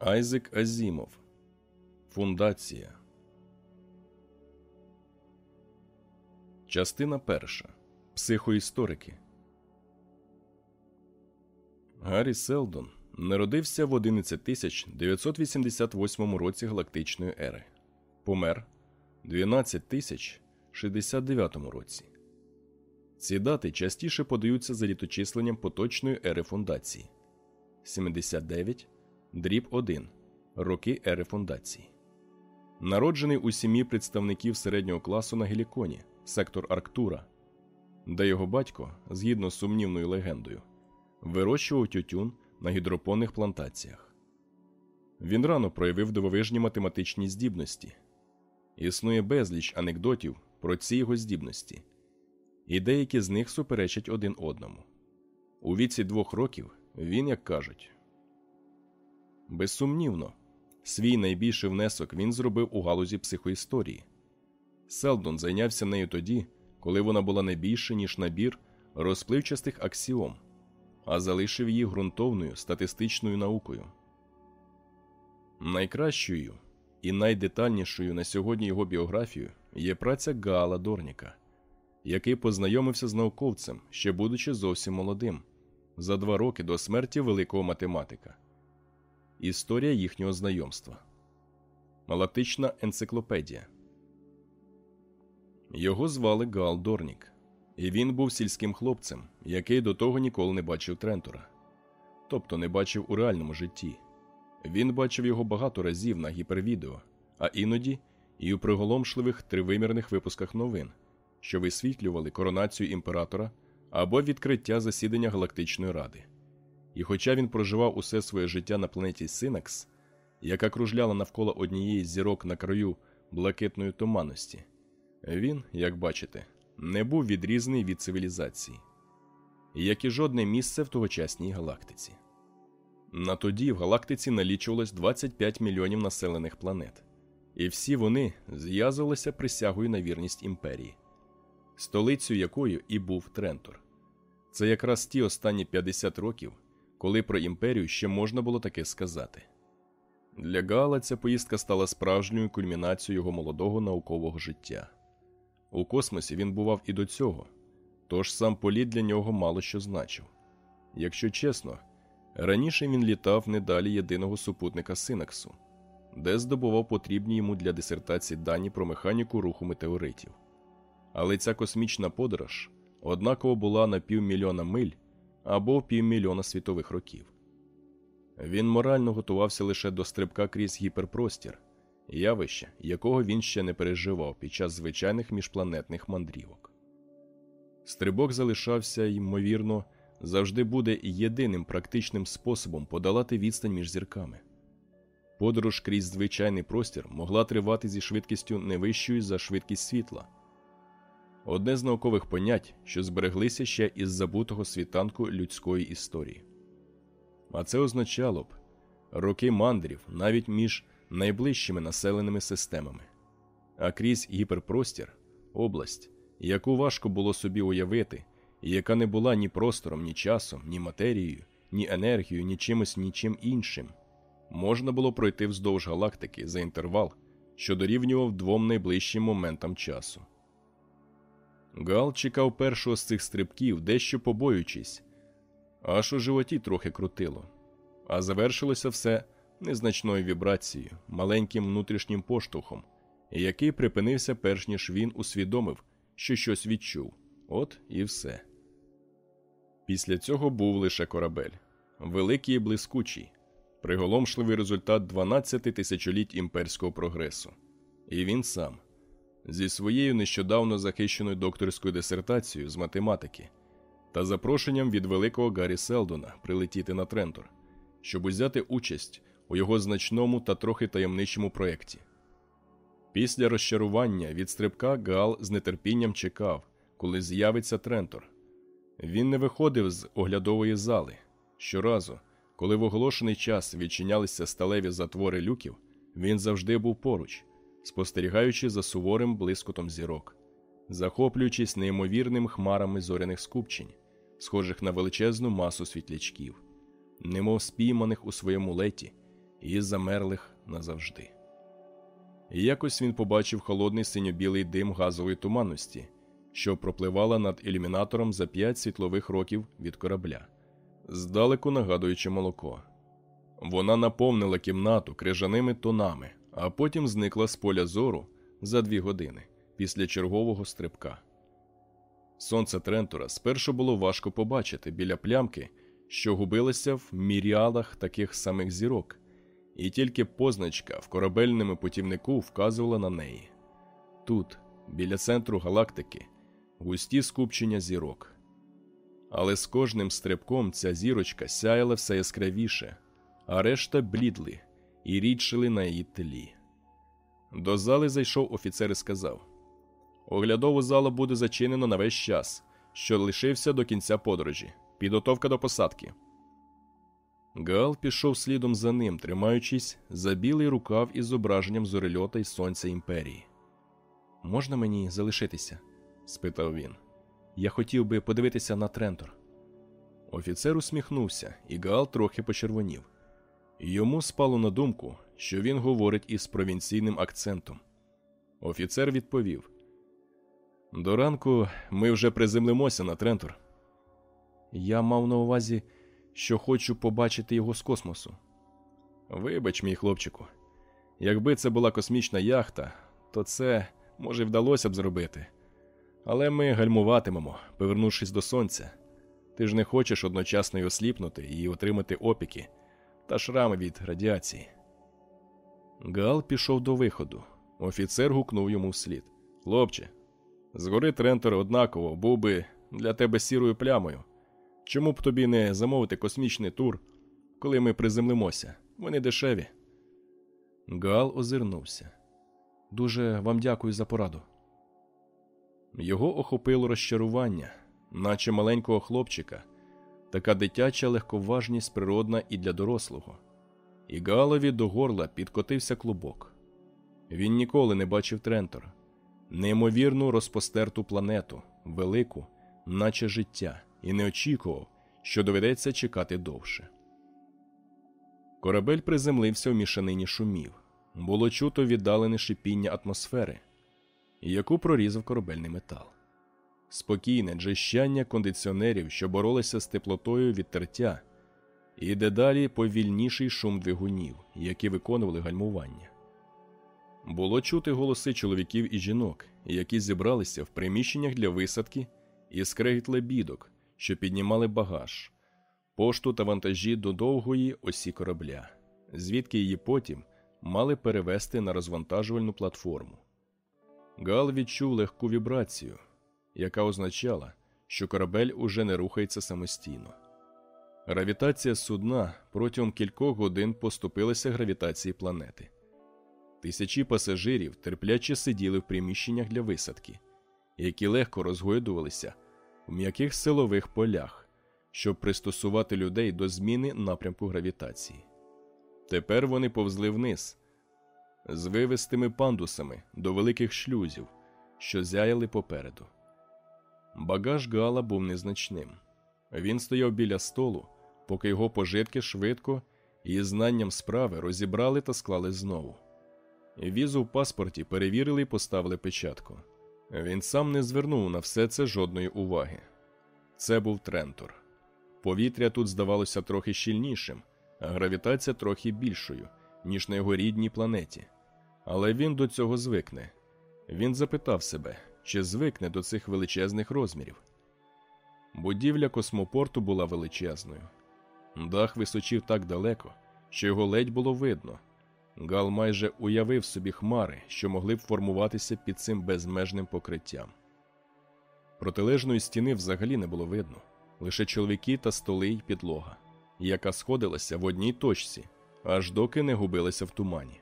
Айзек Азімов Фундація. Частина перша. Психоісторики. Гаррі Селдон народився в 11988 році галактичної ери. Помер 12069 році. Ці дати частіше подаються за літочисленням поточної ери фундації 79 дріб 1 роки ери фундації. Народжений у сім'ї представників середнього класу на Геліконі, сектор Арктура, де його батько, згідно з сумнівною легендою, вирощував тютюн на гідропонних плантаціях. Він рано проявив дивовижні математичні здібності. Існує безліч анекдотів про ці його здібності, і деякі з них суперечать один одному. У віці двох років він, як кажуть, Безсумнівно, свій найбільший внесок він зробив у галузі психоісторії. Селдон зайнявся нею тоді, коли вона була не більше, ніж набір розпливчастих аксіом, а залишив її ґрунтовною статистичною наукою. Найкращою і найдетальнішою на сьогодні його біографією є праця Гаала Дорніка, який познайомився з науковцем, ще будучи зовсім молодим, за два роки до смерті великого математика. Історія їхнього знайомства. Галактична енциклопедія. Його звали Гал Дорнік, і він був сільським хлопцем, який до того ніколи не бачив Трентора. Тобто не бачив у реальному житті. Він бачив його багато разів на гіпервідео, а іноді і у приголомшливих тривимірних випусках новин, що висвітлювали коронацію імператора або відкриття засідання Галактичної Ради. І хоча він проживав усе своє життя на планеті Синакс, яка кружляла навколо однієї зірок на краю блакитної туманності, він, як бачите, не був відрізаний від цивілізації, як і жодне місце в тогочасній галактиці. На тоді в галактиці налічувалось 25 мільйонів населених планет, і всі вони зв'язувалися присягою на вірність імперії, столицею якою і був Трентор. Це якраз ті останні 50 років коли про імперію ще можна було таке сказати. Для Гала ця поїздка стала справжньою кульмінацією його молодого наукового життя. У космосі він бував і до цього, тож сам політ для нього мало що значив. Якщо чесно, раніше він літав не далі єдиного супутника Синаксу, де здобував потрібні йому для дисертації дані про механіку руху метеоритів. Але ця космічна подорож однаково була на півмільйона миль або півмільйона світових років. Він морально готувався лише до стрибка крізь гіперпростір, явище, якого він ще не переживав під час звичайних міжпланетних мандрівок. Стрибок залишався, ймовірно, завжди буде єдиним практичним способом подолати відстань між зірками. Подорож крізь звичайний простір могла тривати зі швидкістю не вищою за швидкість світла одне з наукових понять, що збереглися ще із забутого світанку людської історії. А це означало б роки мандрів навіть між найближчими населеними системами, а крізь гіперпростір область, яку важко було собі уявити, і яка не була ні простором, ні часом, ні матерією, ні енергією, ні чимось нічим іншим, можна було пройти вздовж галактики за інтервал, що дорівнював двом найближчим моментам часу. Гал чекав першого з цих стрибків, дещо побоюючись, аж у животі трохи крутило, а завершилося все незначною вібрацією, маленьким внутрішнім поштовхом, який припинився, перш ніж він усвідомив, що щось відчув. От і все. Після цього був лише корабель, великий і блискучий, приголомшливий результат 12 тисячоліть імперського прогресу. І він сам зі своєю нещодавно захищеною докторською дисертацією з математики та запрошенням від великого Гаррі Селдона прилетіти на Трентор, щоб узяти участь у його значному та трохи таємничому проєкті. Після розчарування від стрибка Гал з нетерпінням чекав, коли з'явиться Трентор. Він не виходив з оглядової зали. Щоразу, коли в оголошений час відчинялися сталеві затвори люків, він завжди був поруч, спостерігаючи за суворим блискотом зірок, захоплюючись неймовірним хмарами зоряних скупчень, схожих на величезну масу світлячків, немов спійманих у своєму леті, і замерлих назавжди. І якось він побачив холодний синьо-білий дим газової туманності, що пропливала над ілюмінатором за п'ять світлових років від корабля, здалеку нагадуючи молоко. Вона наповнила кімнату крижаними тонами, а потім зникла з поля зору за дві години після чергового стрибка. Сонце Трентора спершу було важко побачити біля плямки, що губилася в міріалах таких самих зірок, і тільки позначка в корабельному путівнику вказувала на неї. Тут, біля центру галактики, густі скупчення зірок. Але з кожним стрибком ця зірочка сяяла все яскравіше, а решта блідли і рідшили на її тлі. До зали зайшов офіцер і сказав: Оглядову залу буде зачинено на весь час, що лишився до кінця подорожі. Підготовка до посадки. Гал пішов слідом за ним, тримаючись за білий рукав із зображенням зорельота й сонця імперії. Можна мені залишитися? спитав він. Я хотів би подивитися на Трентор. Офіцер усміхнувся, і Гал трохи почервонів. Йому спало на думку, що він говорить із провінційним акцентом. Офіцер відповів: До ранку ми вже приземлимося на Трентор. Я мав на увазі, що хочу побачити його з космосу. Вибач, мій хлопчику, якби це була космічна яхта, то це, може, вдалося б зробити. Але ми гальмуватимемо, повернувшись до сонця. Ти ж не хочеш одночасно й осліпнути і отримати опіки та шрами від радіації. Гал пішов до виходу. Офіцер гукнув йому вслід. Хлопче, згори Трентор однаково був би для тебе сірою плямою. Чому б тобі не замовити космічний тур, коли ми приземлимося? Вони дешеві. Гал озирнувся. Дуже вам дякую за пораду. Його охопило розчарування, наче маленького хлопчика, така дитяча легковажність природна і для дорослого. І Галові до горла підкотився клубок. Він ніколи не бачив Трентор, неймовірну розпостерту планету, велику, наче життя, і не очікував, що доведеться чекати довше. Корабель приземлився в мішанині шумів. Було чуто віддалене шипіння атмосфери, яку прорізав корабельний метал. Спокійне джищання кондиціонерів, що боролися з теплотою від тертя, і дедалі повільніший шум двигунів, які виконували гальмування. Було чути голоси чоловіків і жінок, які зібралися в приміщеннях для висадки і скрегіт лебідок, що піднімали багаж, пошту та вантажі до довгої осі корабля, звідки її потім мали перевести на розвантажувальну платформу. Гал відчув легку вібрацію, яка означала, що корабель уже не рухається самостійно. Гравітація судна протягом кількох годин поступилася гравітації планети. Тисячі пасажирів терпляче сиділи в приміщеннях для висадки, які легко розгойдувалися в м'яких силових полях, щоб пристосувати людей до зміни напрямку гравітації. Тепер вони повзли вниз з вивистими пандусами до великих шлюзів, що зяяли попереду. Багаж Гала був незначним. Він стояв біля столу, поки його пожитки швидко і знанням справи розібрали та склали знову. Візу в паспорті перевірили і поставили печатку. Він сам не звернув на все це жодної уваги. Це був Трентор. Повітря тут здавалося трохи щільнішим, а гравітація трохи більшою, ніж на його рідній планеті. Але він до цього звикне. Він запитав себе, чи звикне до цих величезних розмірів. Будівля космопорту була величезною. Дах височив так далеко, що його ледь було видно. Гал майже уявив собі хмари, що могли б формуватися під цим безмежним покриттям. Протилежної стіни взагалі не було видно, лише чоловіки та столи й підлога, яка сходилася в одній точці, аж доки не губилася в тумані.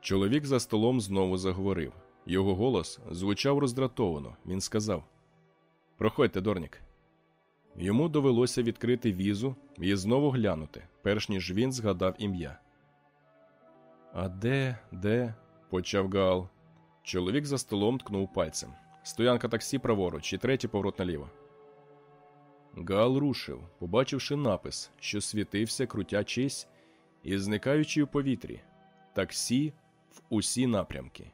Чоловік за столом знову заговорив. Його голос звучав роздратовано. Він сказав: Проходьте, Дорнік. Йому довелося відкрити візу і знову глянути, перш ніж він згадав ім'я. А де, де? почав Гал. Чоловік за столом ткнув пальцем. Стоянка таксі праворуч і третій поворот наліво. Гал рушив, побачивши напис, що світився крутячись, і зникаючи у повітрі, таксі в усі напрямки.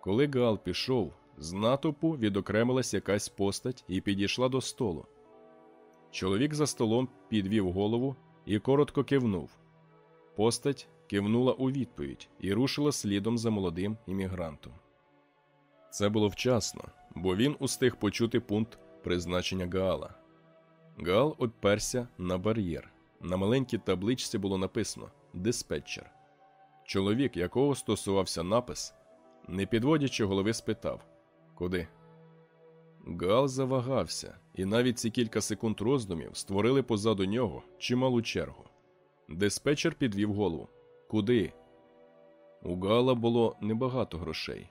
Коли Гал пішов, з натовпу відокремилась якась постать і підійшла до столу. Чоловік за столом підвів голову і коротко кивнув. Постать кивнула у відповідь і рушила слідом за молодим іммігрантом. Це було вчасно, бо він устиг почути пункт призначення Гаала. Гаал обперся на бар'єр. На маленькій табличці було написано диспетчер. Чоловік, якого стосувався напис, не підводячи голови, спитав Куди? Гал завагався, і навіть ці кілька секунд роздумів створили позаду нього чималу чергу. Диспетчер підвів голову. Куди? У Гала було небагато грошей.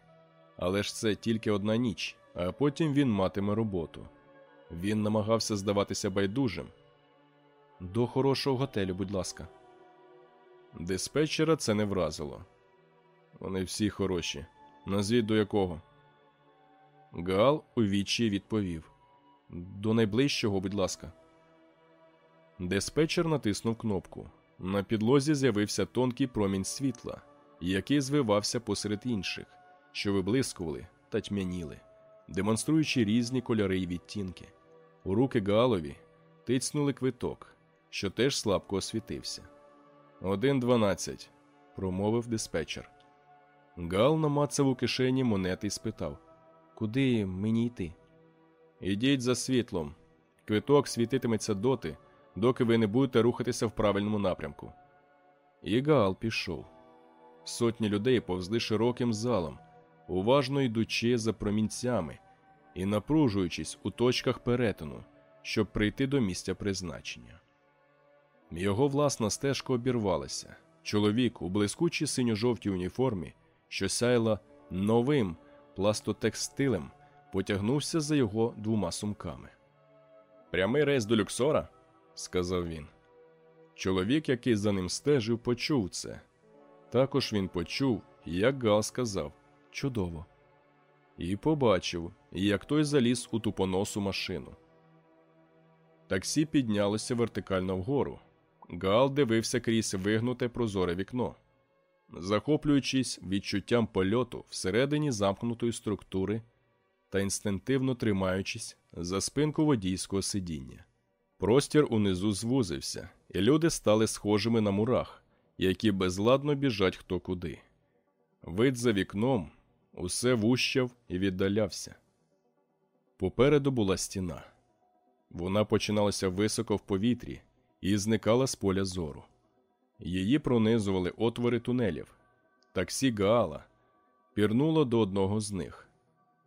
Але ж це тільки одна ніч, а потім він матиме роботу. Він намагався здаватися байдужим. До хорошого готелю, будь ласка. Диспетчера це не вразило. Вони всі хороші. Назвіть до якого. Гал у відчі відповів До найближчого, будь ласка. Диспетчер натиснув кнопку. На підлозі з'явився тонкий промінь світла, який звивався посеред інших, що виблискували та тьмяніли, демонструючи різні кольори й відтінки. У руки Галові тицнули квиток, що теж слабко освітився. Один дванадцять, промовив диспетчер. Гал намацав у кишені монети і спитав Куди мені йти? Ідіть за світлом. Квиток світитиметься доти, доки ви не будете рухатися в правильному напрямку. І Гаал пішов. Сотні людей повзли широким залом, уважно йдучи за промінцями і напружуючись у точках перетину, щоб прийти до місця призначення. Його власна стежка обірвалася. Чоловік у блискучій синьо-жовтій уніформі, що сяйла новим пластотекстилем, потягнувся за його двома сумками. Прямий рейс до Люксора, сказав він. Чоловік, який за ним стежив, почув це. Також він почув, як Гал сказав чудово, і побачив, як той заліз у тупоносу машину. Таксі піднялося вертикально вгору. Гал дивився крізь вигнуте прозоре вікно, захоплюючись відчуттям польоту всередині замкнутої структури та інстинктивно тримаючись за спинку водійського сидіння. Простір унизу звузився, і люди стали схожими на мурах, які безладно біжать хто куди. Вид за вікном усе вущав і віддалявся. Попереду була стіна. Вона починалася високо в повітрі і зникала з поля зору. Її пронизували отвори тунелів. Таксі Гаала пірнуло до одного з них.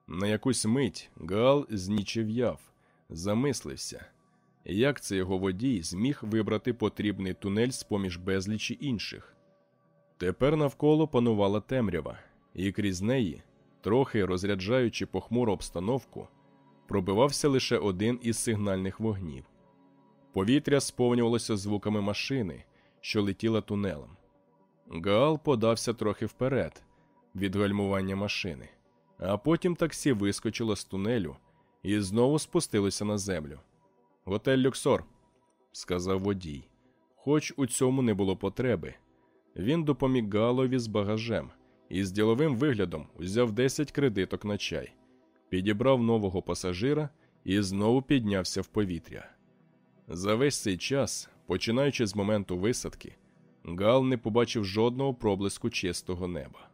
На якусь мить Гаал знічев'яв, замислився, як це його водій зміг вибрати потрібний тунель з поміж безлічі інших. Тепер навколо панувала темрява, і крізь неї, трохи розряджаючи похмуру обстановку, пробивався лише один із сигнальних вогнів. Повітря сповнювалося звуками машини, що летіла тунелем. Гаал подався трохи вперед від гальмування машини, а потім таксі вискочило з тунелю і знову спустилося на землю. Готель Люксор, сказав водій. Хоч у цьому не було потреби. Він допоміг Галові з багажем і з діловим виглядом узяв 10 кредиток на чай, підібрав нового пасажира і знову піднявся в повітря. За весь цей час, починаючи з моменту висадки, Гал не побачив жодного проблиску чистого неба.